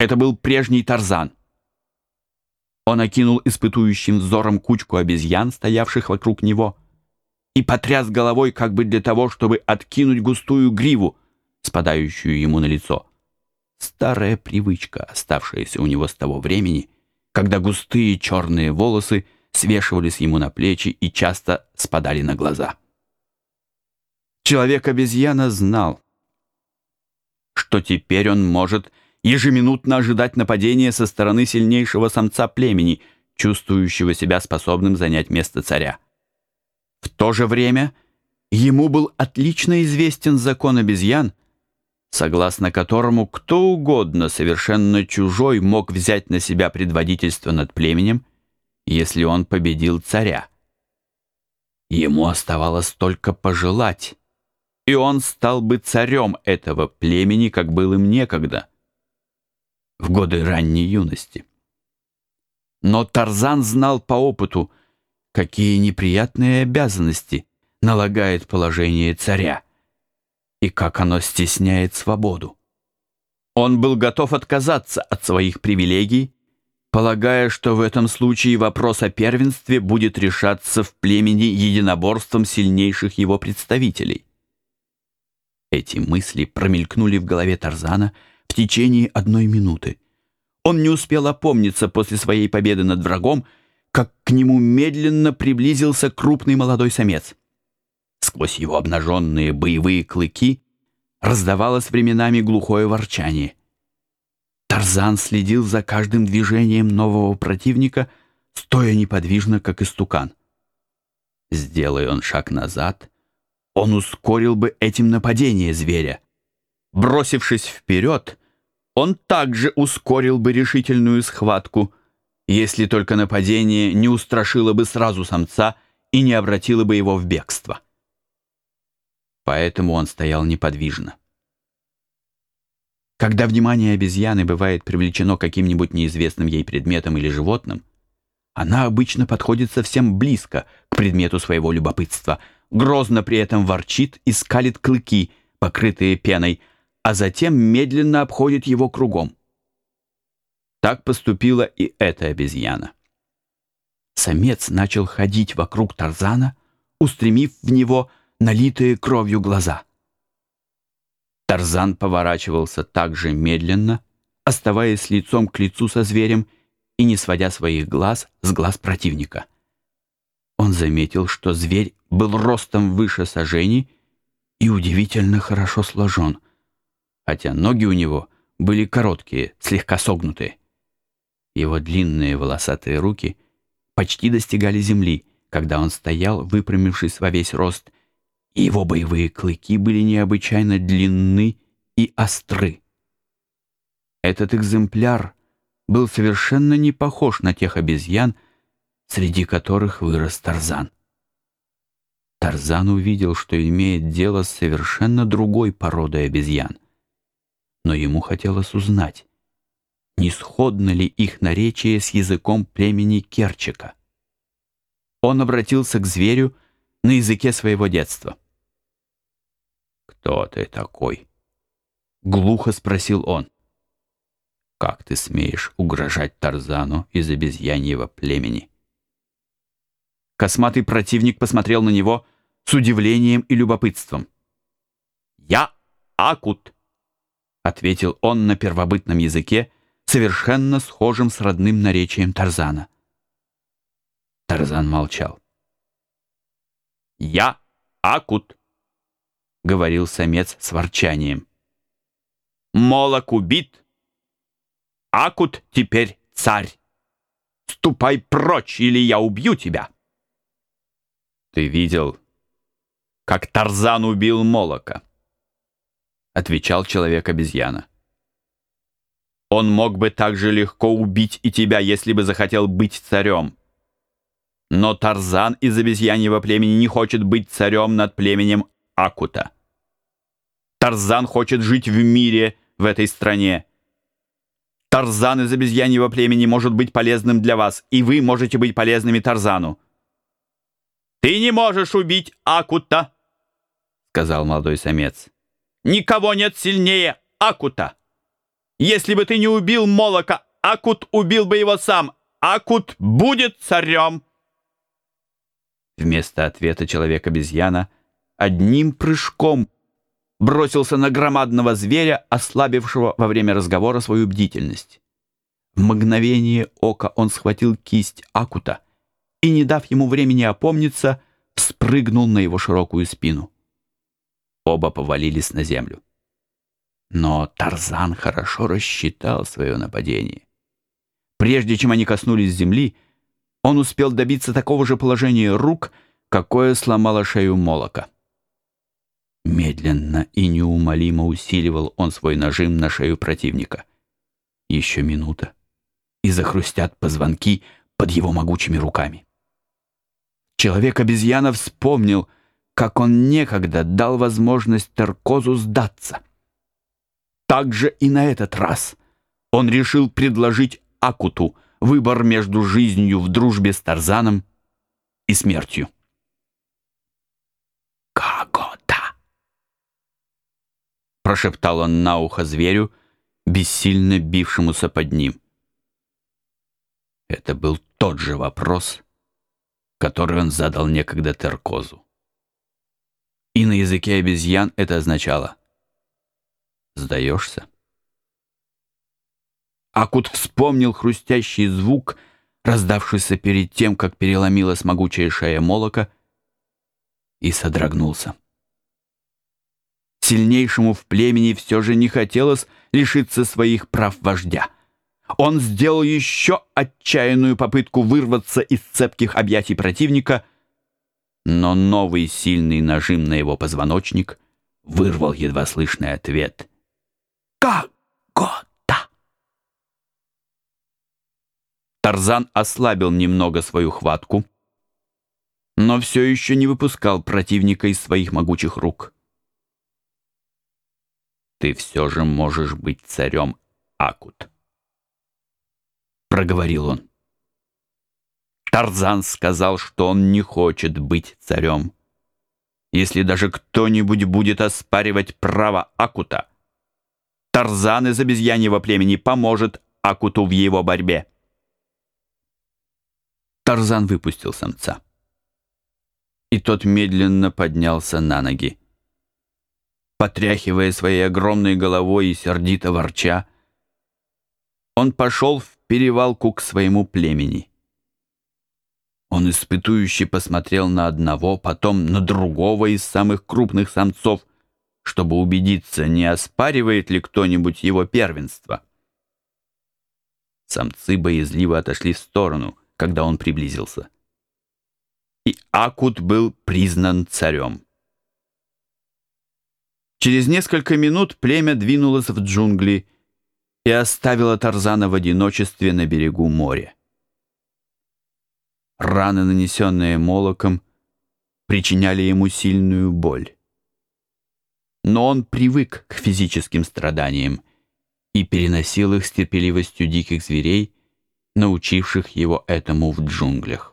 Это был прежний Тарзан. Он окинул испытующим взором кучку обезьян, стоявших вокруг него, и потряс головой как бы для того, чтобы откинуть густую гриву, спадающую ему на лицо. Старая привычка, оставшаяся у него с того времени, когда густые черные волосы свешивались ему на плечи и часто спадали на глаза. Человек-обезьяна знал, что теперь он может ежеминутно ожидать нападения со стороны сильнейшего самца племени, чувствующего себя способным занять место царя. В то же время ему был отлично известен закон обезьян, согласно которому кто угодно совершенно чужой мог взять на себя предводительство над племенем, если он победил царя. Ему оставалось только пожелать, и он стал бы царем этого племени, как был им некогда, в годы ранней юности. Но Тарзан знал по опыту, какие неприятные обязанности налагает положение царя и как оно стесняет свободу. Он был готов отказаться от своих привилегий, полагая, что в этом случае вопрос о первенстве будет решаться в племени единоборством сильнейших его представителей. Эти мысли промелькнули в голове Тарзана в течение одной минуты. Он не успел опомниться после своей победы над врагом, как к нему медленно приблизился крупный молодой самец. Сквозь его обнаженные боевые клыки раздавалось временами глухое ворчание. Тарзан следил за каждым движением нового противника, стоя неподвижно, как истукан. Сделай он шаг назад, он ускорил бы этим нападение зверя. Бросившись вперед, он также ускорил бы решительную схватку, если только нападение не устрашило бы сразу самца и не обратило бы его в бегство. Поэтому он стоял неподвижно. Когда внимание обезьяны бывает привлечено каким-нибудь неизвестным ей предметом или животным, она обычно подходит совсем близко к предмету своего любопытства, грозно при этом ворчит и скалит клыки, покрытые пеной, а затем медленно обходит его кругом. Так поступила и эта обезьяна. Самец начал ходить вокруг Тарзана, устремив в него налитые кровью глаза. Тарзан поворачивался так же медленно, оставаясь лицом к лицу со зверем и не сводя своих глаз с глаз противника. Он заметил, что зверь был ростом выше сажений и удивительно хорошо сложен, хотя ноги у него были короткие, слегка согнутые. Его длинные волосатые руки почти достигали земли, когда он стоял, выпрямившись во весь рост, и его боевые клыки были необычайно длинны и остры. Этот экземпляр был совершенно не похож на тех обезьян, среди которых вырос Тарзан. Тарзан увидел, что имеет дело с совершенно другой породой обезьян. Но ему хотелось узнать, не сходно ли их наречие с языком племени Керчика. Он обратился к зверю на языке своего детства. «Кто ты такой?» — глухо спросил он. «Как ты смеешь угрожать Тарзану из обезьяньего племени?» Косматый противник посмотрел на него с удивлением и любопытством. «Я Акут», — ответил он на первобытном языке, совершенно схожим с родным наречием Тарзана. Тарзан молчал. «Я Акут», — говорил самец с ворчанием. «Молок убит. Акут теперь царь. Ступай прочь, или я убью тебя!» «Ты видел, как Тарзан убил Молока?» — отвечал человек-обезьяна. Он мог бы так же легко убить и тебя, если бы захотел быть царем. Но Тарзан из обезьяньего племени не хочет быть царем над племенем Акута. Тарзан хочет жить в мире в этой стране. Тарзан из обезьяньего племени может быть полезным для вас, и вы можете быть полезными Тарзану. «Ты не можешь убить Акута!» — сказал молодой самец. «Никого нет сильнее Акута!» Если бы ты не убил Молока, Акут убил бы его сам. Акут будет царем!» Вместо ответа человек-обезьяна одним прыжком бросился на громадного зверя, ослабившего во время разговора свою бдительность. В мгновение ока он схватил кисть Акута и, не дав ему времени опомниться, спрыгнул на его широкую спину. Оба повалились на землю. Но Тарзан хорошо рассчитал свое нападение. Прежде чем они коснулись земли, он успел добиться такого же положения рук, какое сломало шею молока. Медленно и неумолимо усиливал он свой нажим на шею противника. Еще минута, и захрустят позвонки под его могучими руками. Человек-обезьяна вспомнил, как он некогда дал возможность Таркозу сдаться. Так же и на этот раз он решил предложить Акуту выбор между жизнью в дружбе с Тарзаном и смертью. «Кагота!» прошептал он на ухо зверю, бессильно бившемуся под ним. Это был тот же вопрос, который он задал некогда Теркозу. И на языке обезьян это означало «Сдаешься?» Акут вспомнил хрустящий звук, раздавшийся перед тем, как переломилась могучая шея молока, и содрогнулся. Сильнейшему в племени все же не хотелось лишиться своих прав вождя — он сделал еще отчаянную попытку вырваться из цепких объятий противника, но новый сильный нажим на его позвоночник вырвал едва слышный ответ. «Как-гота!» Тарзан ослабил немного свою хватку, но все еще не выпускал противника из своих могучих рук. «Ты все же можешь быть царем, Акут», проговорил он. Тарзан сказал, что он не хочет быть царем. Если даже кто-нибудь будет оспаривать право Акута, Тарзан из обезьяньего племени поможет Акуту в его борьбе. Тарзан выпустил самца. И тот медленно поднялся на ноги. Потряхивая своей огромной головой и сердито ворча, он пошел в перевалку к своему племени. Он испытующе посмотрел на одного, потом на другого из самых крупных самцов, чтобы убедиться, не оспаривает ли кто-нибудь его первенство. Самцы боязливо отошли в сторону, когда он приблизился. И Акут был признан царем. Через несколько минут племя двинулось в джунгли, и оставила Тарзана в одиночестве на берегу моря. Раны, нанесенные молоком, причиняли ему сильную боль. Но он привык к физическим страданиям и переносил их с терпеливостью диких зверей, научивших его этому в джунглях.